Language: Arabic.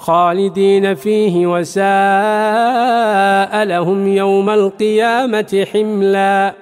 خالدين فيه وساء لهم يوم القيامة حملاً.